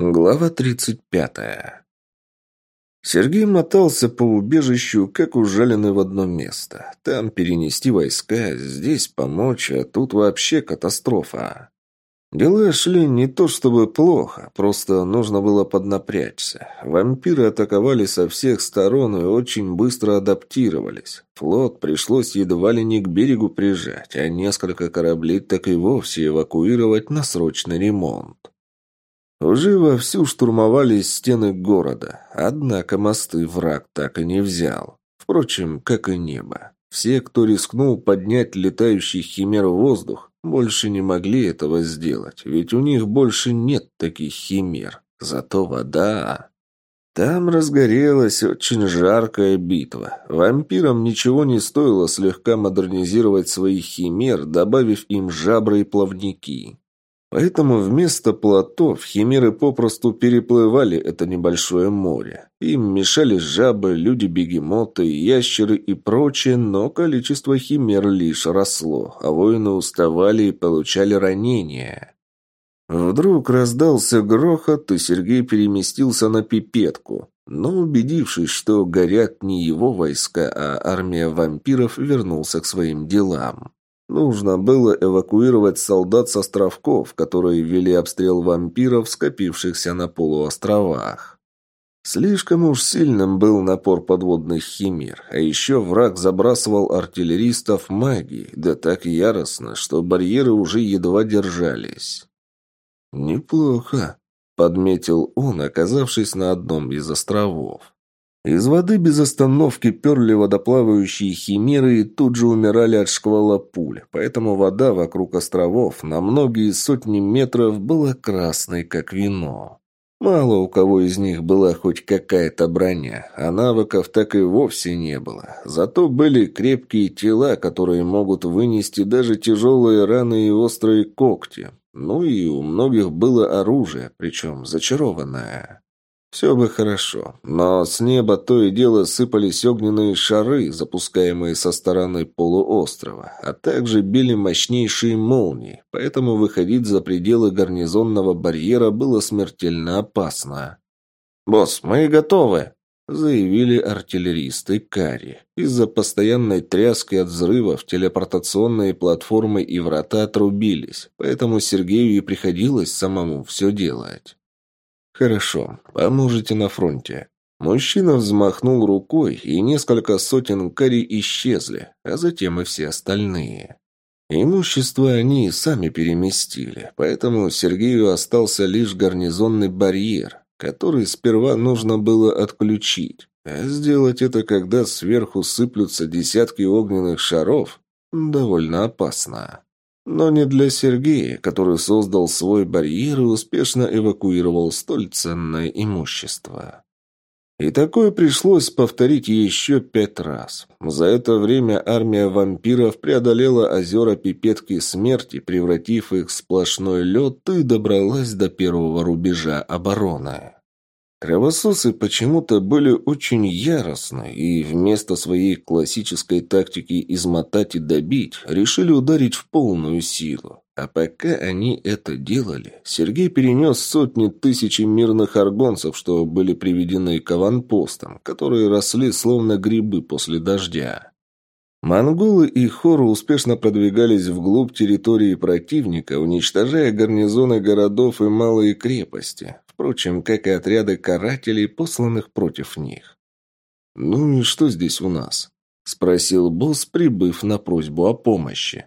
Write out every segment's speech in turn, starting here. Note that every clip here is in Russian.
Глава 35. Сергей мотался по убежищу, как ужаленный в одно место. Там перенести войска, здесь помочь, а тут вообще катастрофа. Дела шли не то чтобы плохо, просто нужно было поднапрячься. Вампиры атаковали со всех сторон и очень быстро адаптировались. Флот пришлось едва ли не к берегу прижать, а несколько кораблей так и вовсе эвакуировать на срочный ремонт. Уже вовсю штурмовались стены города, однако мосты враг так и не взял. Впрочем, как и небо. Все, кто рискнул поднять летающий химер в воздух, больше не могли этого сделать, ведь у них больше нет таких химер. Зато вода... Там разгорелась очень жаркая битва. Вампирам ничего не стоило слегка модернизировать своих химер, добавив им жабры и плавники. Поэтому вместо плотов химеры попросту переплывали это небольшое море. Им мешали жабы, люди-бегемоты, ящеры и прочее, но количество химер лишь росло, а воины уставали и получали ранения. Вдруг раздался грохот, и Сергей переместился на пипетку. Но, убедившись, что горят не его войска, а армия вампиров, вернулся к своим делам. Нужно было эвакуировать солдат с островков, которые вели обстрел вампиров, скопившихся на полуостровах. Слишком уж сильным был напор подводных химер, а еще враг забрасывал артиллеристов магией, да так яростно, что барьеры уже едва держались. «Неплохо», — подметил он, оказавшись на одном из островов. Из воды без остановки перли водоплавающие химеры и тут же умирали от шквала пуль, поэтому вода вокруг островов на многие сотни метров была красной, как вино. Мало у кого из них была хоть какая-то броня, а навыков так и вовсе не было. Зато были крепкие тела, которые могут вынести даже тяжелые раны и острые когти. Ну и у многих было оружие, причем зачарованное. Все бы хорошо, но с неба то и дело сыпались огненные шары, запускаемые со стороны полуострова, а также били мощнейшие молнии, поэтому выходить за пределы гарнизонного барьера было смертельно опасно. «Босс, мы готовы!» – заявили артиллеристы Кари. Из-за постоянной тряски от взрывов телепортационные платформы и врата отрубились, поэтому Сергею и приходилось самому все делать. «Хорошо, поможете на фронте». Мужчина взмахнул рукой, и несколько сотен кари исчезли, а затем и все остальные. Имущество они сами переместили, поэтому Сергею остался лишь гарнизонный барьер, который сперва нужно было отключить. А сделать это, когда сверху сыплются десятки огненных шаров, довольно опасно. Но не для Сергея, который создал свой барьер и успешно эвакуировал столь ценное имущество. И такое пришлось повторить еще пять раз. За это время армия вампиров преодолела озера Пипетки Смерти, превратив их в сплошной лед и добралась до первого рубежа обороны. Кровососы почему-то были очень яростны и вместо своей классической тактики измотать и добить, решили ударить в полную силу. А пока они это делали, Сергей перенес сотни тысяч мирных аргонцев, что были приведены к аванпостам, которые росли словно грибы после дождя. Монголы и хоры успешно продвигались вглубь территории противника, уничтожая гарнизоны городов и малые крепости, впрочем, как и отряды карателей, посланных против них. «Ну и что здесь у нас?» – спросил босс, прибыв на просьбу о помощи.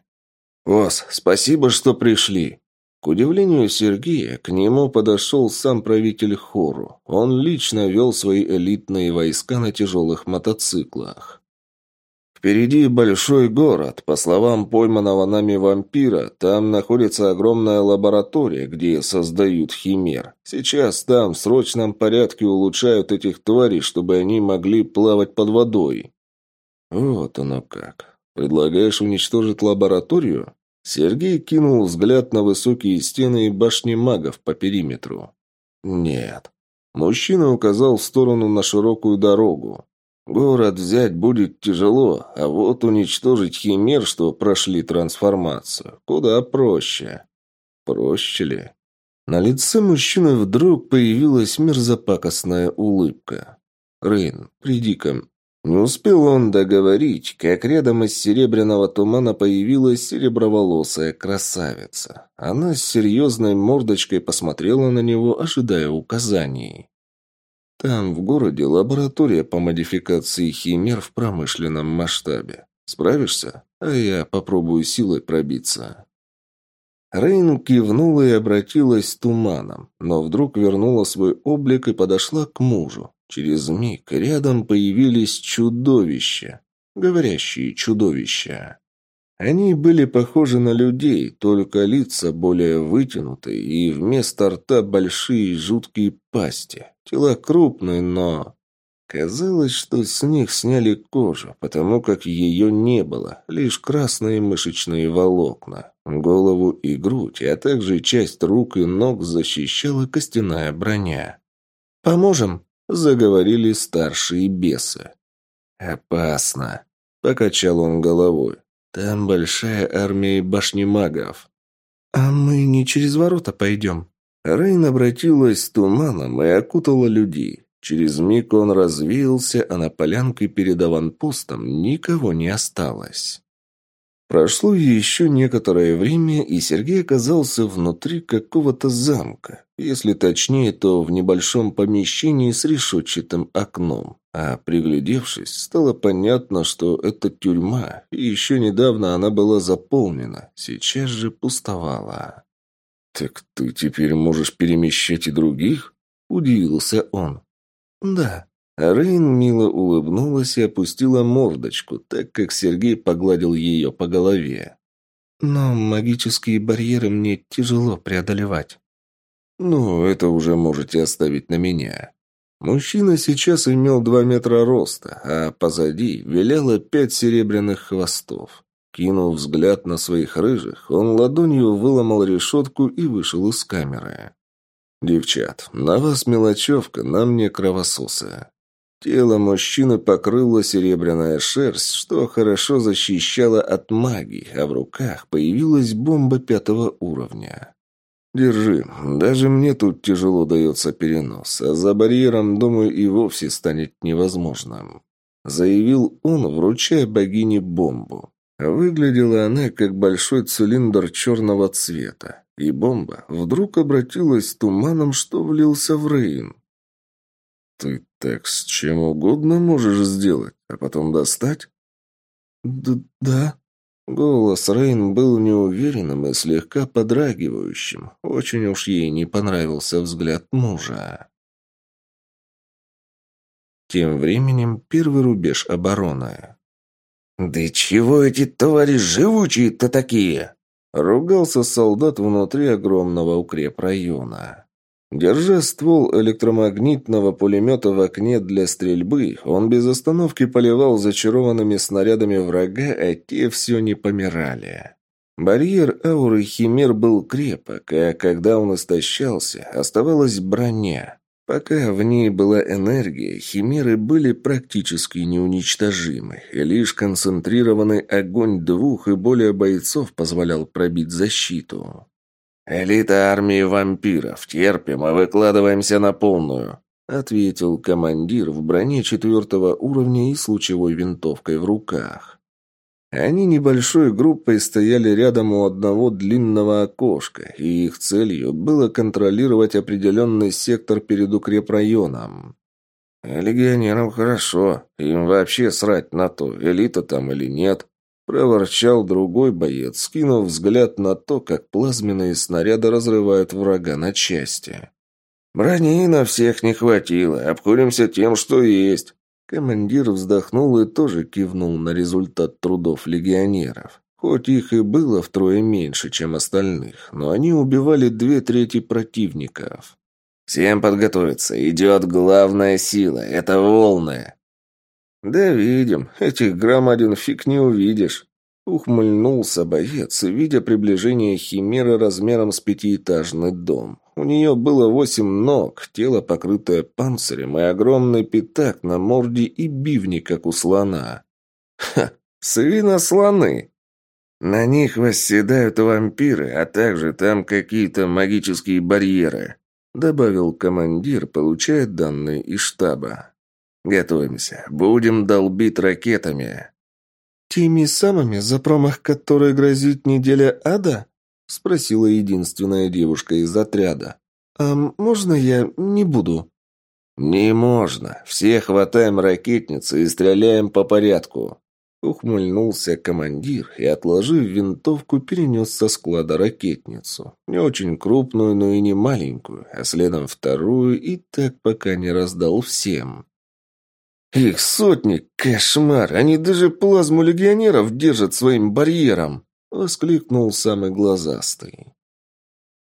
«Босс, спасибо, что пришли!» К удивлению Сергея, к нему подошел сам правитель Хору. Он лично вел свои элитные войска на тяжелых мотоциклах. Впереди большой город. По словам пойманного нами вампира, там находится огромная лаборатория, где создают химер. Сейчас там в срочном порядке улучшают этих тварей, чтобы они могли плавать под водой. Вот оно как. Предлагаешь уничтожить лабораторию? Сергей кинул взгляд на высокие стены и башни магов по периметру. Нет. Мужчина указал в сторону на широкую дорогу. Город взять будет тяжело, а вот уничтожить химер, что прошли трансформацию, куда проще. Проще ли? На лице мужчины вдруг появилась мерзопакостная улыбка. «Рейн, приди ко Не успел он договорить, как рядом из серебряного тумана появилась сереброволосая красавица. Она с серьезной мордочкой посмотрела на него, ожидая указаний. Там, в городе, лаборатория по модификации химер в промышленном масштабе. Справишься? А я попробую силой пробиться. Рейн кивнула и обратилась туманом, но вдруг вернула свой облик и подошла к мужу. Через миг рядом появились чудовища, говорящие чудовища. Они были похожи на людей, только лица более вытянутые и вместо рта большие жуткие пасти. Тела крупные, но... Казалось, что с них сняли кожу, потому как ее не было, лишь красные мышечные волокна. Голову и грудь, а также часть рук и ног защищала костяная броня. «Поможем?» – заговорили старшие бесы. «Опасно», – покачал он головой. «Там большая армия башни магов». «А мы не через ворота пойдем?» Рейн обратилась туманом и окутала людей. Через миг он развеялся, а на полянке перед аванпостом никого не осталось. Прошло еще некоторое время, и Сергей оказался внутри какого-то замка. Если точнее, то в небольшом помещении с решетчатым окном. А приглядевшись, стало понятно, что это тюрьма, и еще недавно она была заполнена, сейчас же пустовала. «Так ты теперь можешь перемещать и других?» – удивился он. «Да». Рейн мило улыбнулась и опустила мордочку, так как Сергей погладил ее по голове. «Но магические барьеры мне тяжело преодолевать». «Ну, это уже можете оставить на меня». Мужчина сейчас имел два метра роста, а позади виляло пять серебряных хвостов. Кинув взгляд на своих рыжих, он ладонью выломал решетку и вышел из камеры. «Девчат, на вас мелочевка, на мне кровососы». Тело мужчины покрыло серебряная шерсть, что хорошо защищало от магии, а в руках появилась бомба пятого уровня. «Держи. Даже мне тут тяжело дается перенос, а за барьером, думаю, и вовсе станет невозможным», — заявил он, вручая богине бомбу. Выглядела она как большой цилиндр черного цвета и бомба вдруг обратилась туманом, что влился в Рейн. «Ты так с чем угодно можешь сделать, а потом достать?» Д «Да». Голос Рейн был неуверенным и слегка подрагивающим. Очень уж ей не понравился взгляд мужа. Тем временем первый рубеж обороны. «Да чего эти твари живучие-то такие?» Ругался солдат внутри огромного укрепрайона. Держа ствол электромагнитного пулемета в окне для стрельбы, он без остановки поливал зачарованными снарядами врага, а те все не помирали. Барьер ауры Химер был крепок, а когда он истощался, оставалась броня. Пока в ней была энергия, химеры были практически неуничтожимы, и лишь концентрированный огонь двух и более бойцов позволял пробить защиту. «Элита армии вампиров, терпим, а выкладываемся на полную», ответил командир в броне четвертого уровня и с лучевой винтовкой в руках. Они небольшой группой стояли рядом у одного длинного окошка, и их целью было контролировать определенный сектор перед укрепрайоном. «Легионерам хорошо, им вообще срать на то, элита там или нет», – проворчал другой боец, скинув взгляд на то, как плазменные снаряды разрывают врага на части. «Брони на всех не хватило, обкуримся тем, что есть». Командир вздохнул и тоже кивнул на результат трудов легионеров. Хоть их и было втрое меньше, чем остальных, но они убивали две трети противников. «Всем подготовиться. Идет главная сила. Это волны». «Да видим. Этих громадин фиг не увидишь». Ухмыльнулся боец, видя приближение химеры размером с пятиэтажный дом. У нее было восемь ног, тело покрытое панцирем и огромный пятак на морде и бивни, как у слона. Ха, свинослоны! На них восседают вампиры, а также там какие-то магические барьеры», добавил командир, получая данные из штаба. «Готовимся. Будем долбить ракетами». «Теми самыми, за промах которой грозит неделя ада?» спросила единственная девушка из отряда. «А можно я не буду?» «Не можно. Все хватаем ракетницы и стреляем по порядку». Ухмыльнулся командир и, отложив винтовку, перенес со склада ракетницу. Не очень крупную, но и не маленькую, а следом вторую и так пока не раздал всем. «Их сотни! Кошмар! Они даже плазму легионеров держат своим барьером!» — воскликнул самый глазастый.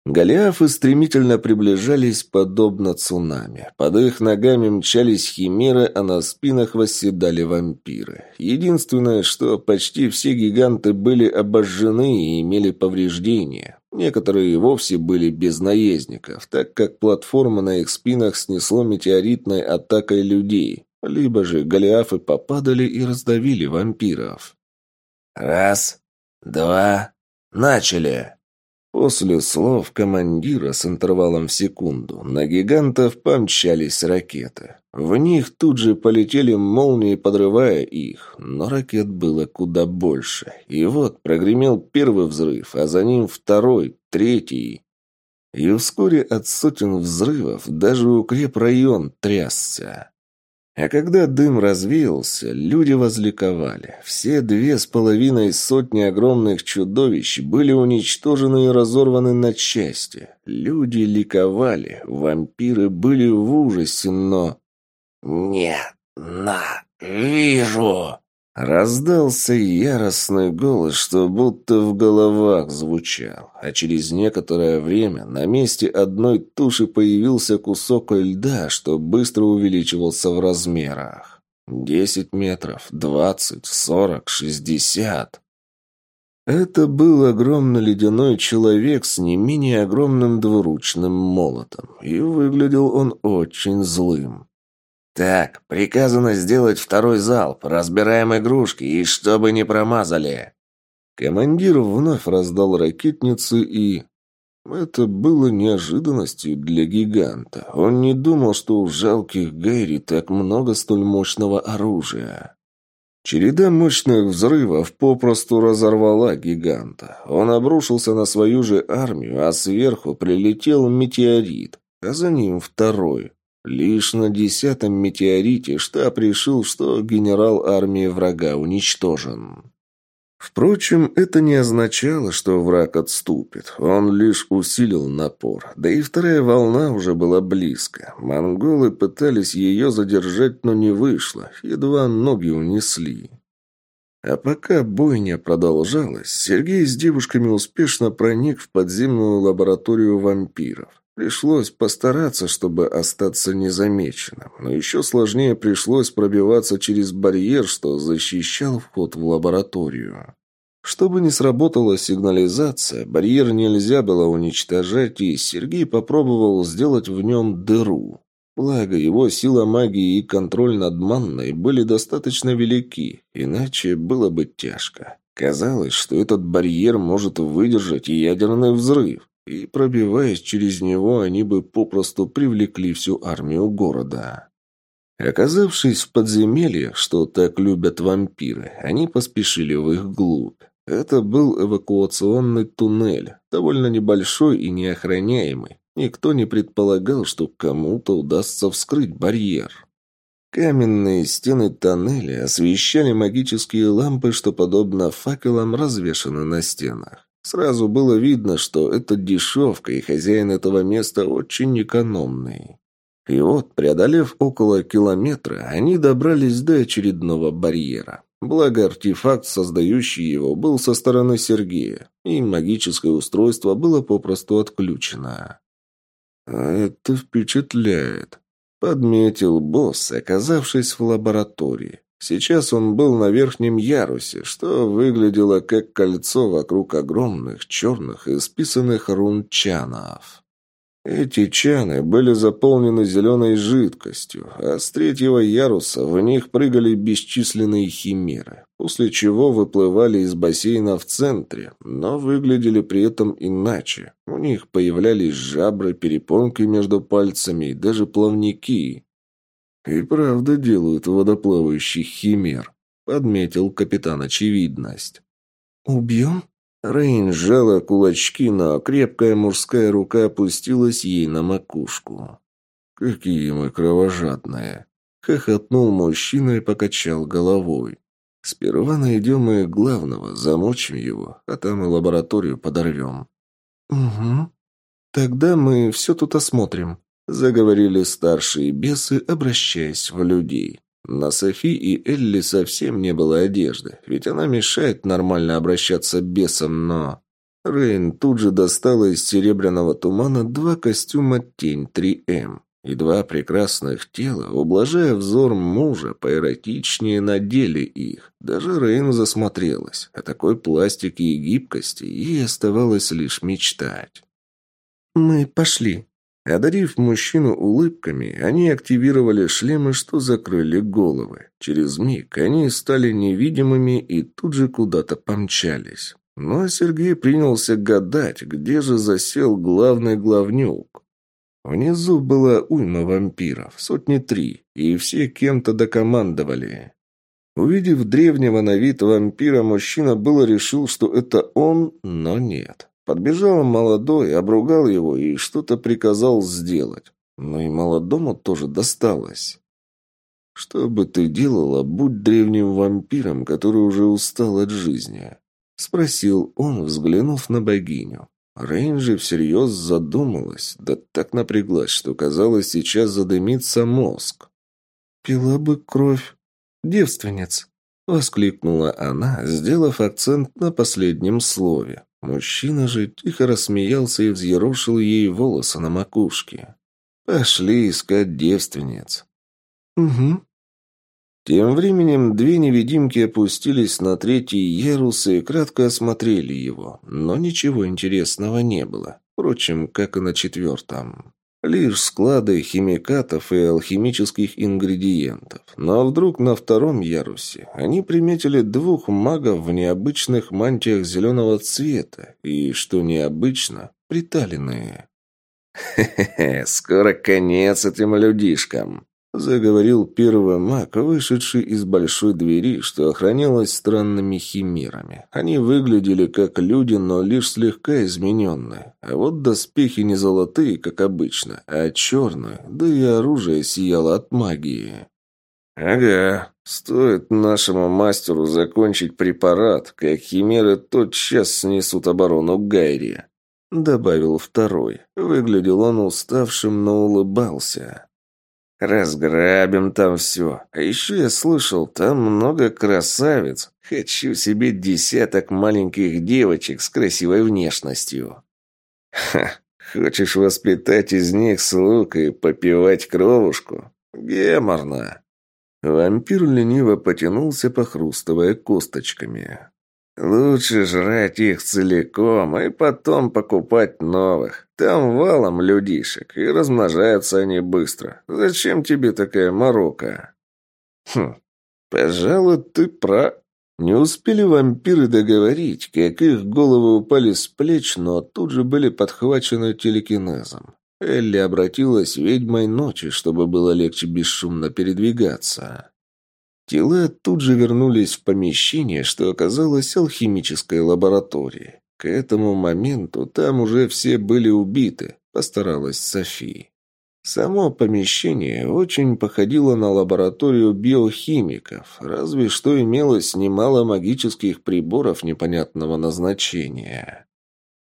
Голиафы стремительно приближались, подобно цунами. Под их ногами мчались химеры, а на спинах восседали вампиры. Единственное, что почти все гиганты были обожжены и имели повреждения. Некоторые и вовсе были без наездников, так как платформа на их спинах снесло метеоритной атакой людей. Либо же голиафы попадали и раздавили вампиров. «Раз, два, начали!» После слов командира с интервалом в секунду на гигантов помчались ракеты. В них тут же полетели молнии, подрывая их, но ракет было куда больше. И вот прогремел первый взрыв, а за ним второй, третий. И вскоре от сотен взрывов даже укрепрайон трясся. А когда дым развеялся, люди возликовали. Все две с половиной сотни огромных чудовищ были уничтожены и разорваны на части. Люди ликовали, вампиры были в ужасе, но... «Не на вижу!» Раздался яростный голос, что будто в головах звучал, а через некоторое время на месте одной туши появился кусок льда, что быстро увеличивался в размерах. Десять метров, двадцать, сорок, шестьдесят. Это был огромный ледяной человек с не менее огромным двуручным молотом, и выглядел он очень злым. «Так, приказано сделать второй залп. Разбираем игрушки, и чтобы не промазали». Командир вновь раздал ракетницы и... Это было неожиданностью для гиганта. Он не думал, что у жалких Гэри так много столь мощного оружия. Череда мощных взрывов попросту разорвала гиганта. Он обрушился на свою же армию, а сверху прилетел метеорит, а за ним второй. Лишь на десятом метеорите штаб решил, что генерал армии врага уничтожен. Впрочем, это не означало, что враг отступит. Он лишь усилил напор. Да и вторая волна уже была близко. Монголы пытались ее задержать, но не вышло. Едва ноги унесли. А пока бойня продолжалась, Сергей с девушками успешно проник в подземную лабораторию вампиров. Пришлось постараться, чтобы остаться незамеченным, но еще сложнее пришлось пробиваться через барьер, что защищал вход в лабораторию. Чтобы не сработала сигнализация, барьер нельзя было уничтожать, и Сергей попробовал сделать в нем дыру. Благо, его сила магии и контроль над манной были достаточно велики, иначе было бы тяжко. Казалось, что этот барьер может выдержать ядерный взрыв и, пробиваясь через него, они бы попросту привлекли всю армию города. Оказавшись в подземелье, что так любят вампиры, они поспешили в их глубь. Это был эвакуационный туннель, довольно небольшой и неохраняемый. Никто не предполагал, что кому-то удастся вскрыть барьер. Каменные стены тоннеля освещали магические лампы, что, подобно факелам, развешаны на стенах. Сразу было видно, что это дешевка, и хозяин этого места очень экономный. И вот, преодолев около километра, они добрались до очередного барьера. Благо, артефакт, создающий его, был со стороны Сергея, и магическое устройство было попросту отключено. «Это впечатляет», — подметил босс, оказавшись в лаборатории. Сейчас он был на верхнем ярусе, что выглядело как кольцо вокруг огромных черных и списанных рун чанов. Эти чаны были заполнены зеленой жидкостью, а с третьего яруса в них прыгали бесчисленные химеры, после чего выплывали из бассейна в центре, но выглядели при этом иначе. У них появлялись жабры, перепонки между пальцами и даже плавники. «И правда делают водоплавающих химер», — подметил капитан Очевидность. «Убьем?» Рейн сжала кулачки, но крепкая мужская рука опустилась ей на макушку. «Какие мы кровожадные!» — хохотнул мужчина и покачал головой. «Сперва найдем мы главного, замочим его, а там и лабораторию подорвем». «Угу. Тогда мы все тут осмотрим», — заговорили старшие бесы, обращаясь в людей. На Софи и Элли совсем не было одежды, ведь она мешает нормально обращаться бесом, но... Рейн тут же достала из серебряного тумана два костюма «Тень 3М» и два прекрасных тела, ублажая взор мужа, поэротичнее надели их. Даже Рейн засмотрелась. О такой пластике и гибкости ей оставалось лишь мечтать. «Мы пошли», Одарив мужчину улыбками, они активировали шлемы, что закрыли головы. Через миг они стали невидимыми и тут же куда-то помчались. Но Сергей принялся гадать, где же засел главный главнюк. Внизу была уйма вампиров, сотни три, и все кем-то докомандовали. Увидев древнего на вид вампира, мужчина было решил, что это он, но нет. Подбежал молодой, обругал его и что-то приказал сделать. Но и молодому тоже досталось. «Что бы ты делала, будь древним вампиром, который уже устал от жизни?» — спросил он, взглянув на богиню. Рейнджи всерьез задумалась, да так напряглась, что, казалось, сейчас задымится мозг. «Пила бы кровь. Девственниц!» — воскликнула она, сделав акцент на последнем слове. Мужчина же тихо рассмеялся и взъерошил ей волосы на макушке. «Пошли искать девственниц». «Угу». Тем временем две невидимки опустились на третий ярус и кратко осмотрели его, но ничего интересного не было. Впрочем, как и на четвертом. Лишь склады химикатов и алхимических ингредиентов. Но вдруг на втором ярусе они приметили двух магов в необычных мантиях зеленого цвета и, что необычно, приталенные. «Хе-хе-хе, скоро конец этим людишкам!» Заговорил первый маг, вышедший из большой двери, что охранялась странными химерами. Они выглядели как люди, но лишь слегка измененные. А вот доспехи не золотые, как обычно, а черные, да и оружие сияло от магии. «Ага, стоит нашему мастеру закончить препарат, как химеры тотчас снесут оборону Гайри», — добавил второй. Выглядел он уставшим, но улыбался. Разграбим там все. А еще я слышал, там много красавиц. Хочу себе десяток маленьких девочек с красивой внешностью. Ха, хочешь воспитать из них слуг и попивать кровушку? Геморно. Вампир лениво потянулся, похрустывая косточками. Лучше жрать их целиком и потом покупать новых. Там валом людишек, и размножаются они быстро. Зачем тебе такая морока? Хм, пожалуй, ты про... Не успели вампиры договорить, как их головы упали с плеч, но тут же были подхвачены телекинезом. Элли обратилась ведьмой ночи, чтобы было легче бесшумно передвигаться. Тела тут же вернулись в помещение, что оказалось алхимической лабораторией. К этому моменту там уже все были убиты, постаралась Софи. Само помещение очень походило на лабораторию биохимиков, разве что имелось немало магических приборов непонятного назначения.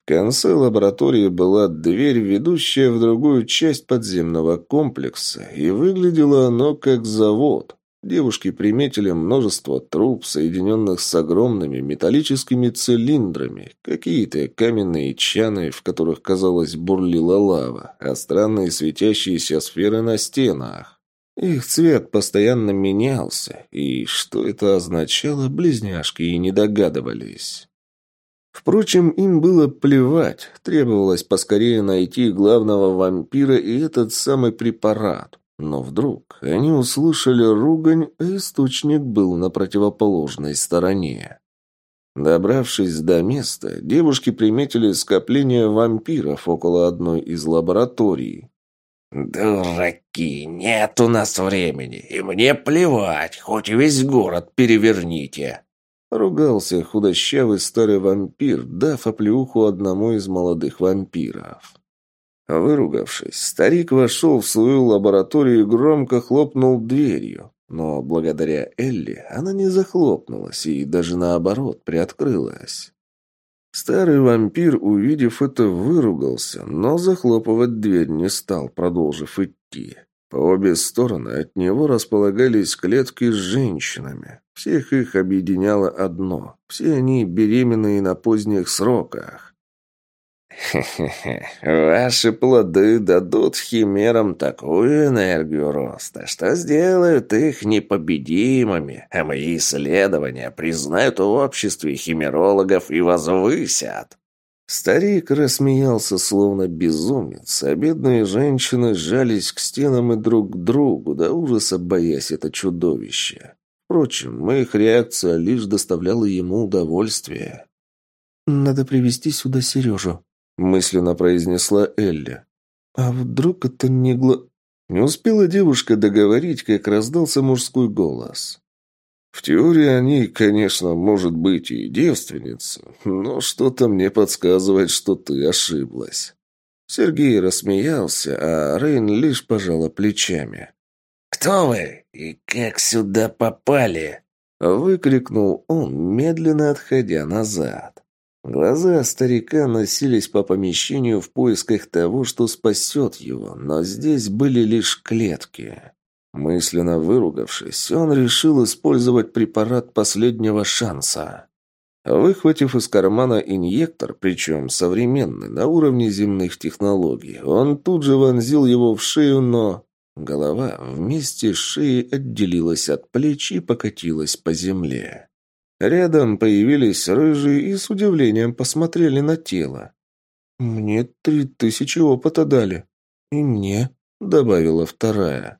В конце лаборатории была дверь, ведущая в другую часть подземного комплекса, и выглядело оно как завод. Девушки приметили множество труб, соединенных с огромными металлическими цилиндрами, какие-то каменные чаны, в которых, казалось, бурлила лава, а странные светящиеся сферы на стенах. Их цвет постоянно менялся, и что это означало, близняшки и не догадывались. Впрочем, им было плевать. Требовалось поскорее найти главного вампира и этот самый препарат. Но вдруг они услышали ругань, а источник был на противоположной стороне. Добравшись до места, девушки приметили скопление вампиров около одной из лабораторий. «Дураки, нет у нас времени, и мне плевать, хоть весь город переверните!» Ругался худощавый старый вампир, дав оплеуху одному из молодых вампиров. Выругавшись, старик вошел в свою лабораторию и громко хлопнул дверью. Но благодаря Элли она не захлопнулась и даже наоборот приоткрылась. Старый вампир, увидев это, выругался, но захлопывать дверь не стал, продолжив идти. По обе стороны от него располагались клетки с женщинами. Всех их объединяло одно. Все они беременные на поздних сроках. «Хе-хе-хе, ваши плоды дадут химерам такую энергию роста, что сделают их непобедимыми, а мои исследования признают в обществе химерологов и возвысят». Старик рассмеялся, словно безумец, а бедные женщины сжались к стенам и друг к другу, до ужаса боясь это чудовище. Впрочем, их реакция лишь доставляла ему удовольствие. «Надо привести сюда Сережу», мысленно произнесла Элли. А вдруг это не гло... Не успела девушка договорить, как раздался мужской голос. В теории они, конечно, может быть и девственница, но что-то мне подсказывает, что ты ошиблась. Сергей рассмеялся, а Рейн лишь пожала плечами. «Кто вы и как сюда попали?» Выкрикнул он, медленно отходя назад. Глаза старика носились по помещению в поисках того, что спасет его, но здесь были лишь клетки. Мысленно выругавшись, он решил использовать препарат последнего шанса. Выхватив из кармана инъектор, причем современный, на уровне земных технологий, он тут же вонзил его в шею, но... Голова вместе с шеей отделилась от плеч и покатилась по земле. Рядом появились рыжие и с удивлением посмотрели на тело. «Мне три тысячи опыта дали». «И мне», — добавила вторая.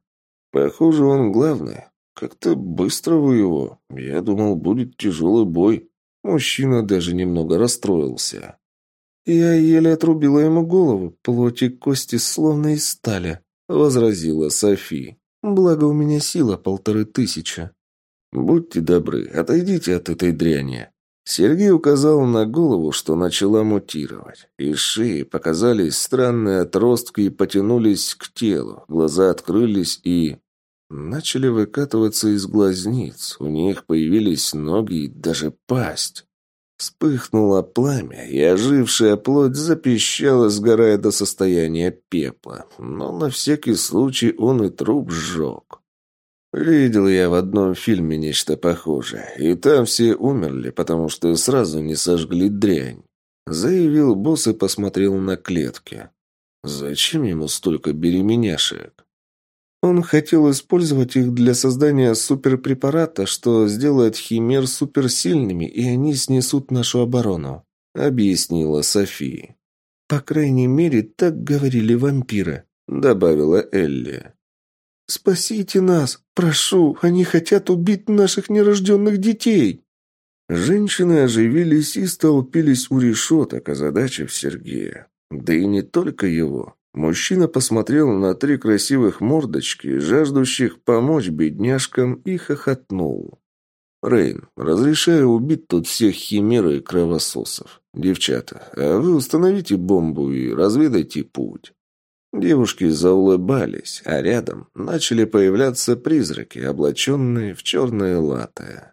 «Похоже, он главный. Как-то быстро вы его. Я думал, будет тяжелый бой». Мужчина даже немного расстроился. «Я еле отрубила ему голову, плоть и кости словно из стали», — возразила Софи. «Благо у меня сила полторы тысячи». «Будьте добры, отойдите от этой дряни». Сергей указал на голову, что начала мутировать. Из шеи показались странные отростки и потянулись к телу. Глаза открылись и... Начали выкатываться из глазниц. У них появились ноги и даже пасть. Вспыхнуло пламя, и ожившая плоть запищала, сгорая до состояния пепла. Но на всякий случай он и труп сжег. Видел я в одном фильме нечто похожее, и там все умерли, потому что сразу не сожгли дрянь. Заявил босс и посмотрел на клетки. Зачем ему столько беременяшек? Он хотел использовать их для создания суперпрепарата, что сделает химер суперсильными, и они снесут нашу оборону», — объяснила София. «По крайней мере, так говорили вампиры», — добавила Элли. «Спасите нас! Прошу! Они хотят убить наших нерожденных детей!» Женщины оживились и столпились у решеток, озадачив Сергея. Да и не только его. Мужчина посмотрел на три красивых мордочки, жаждущих помочь бедняжкам, и хохотнул. «Рейн, разрешаю убить тут всех химер и кровососов. Девчата, а вы установите бомбу и разведайте путь». Девушки заулыбались, а рядом начали появляться призраки, облаченные в черные латы.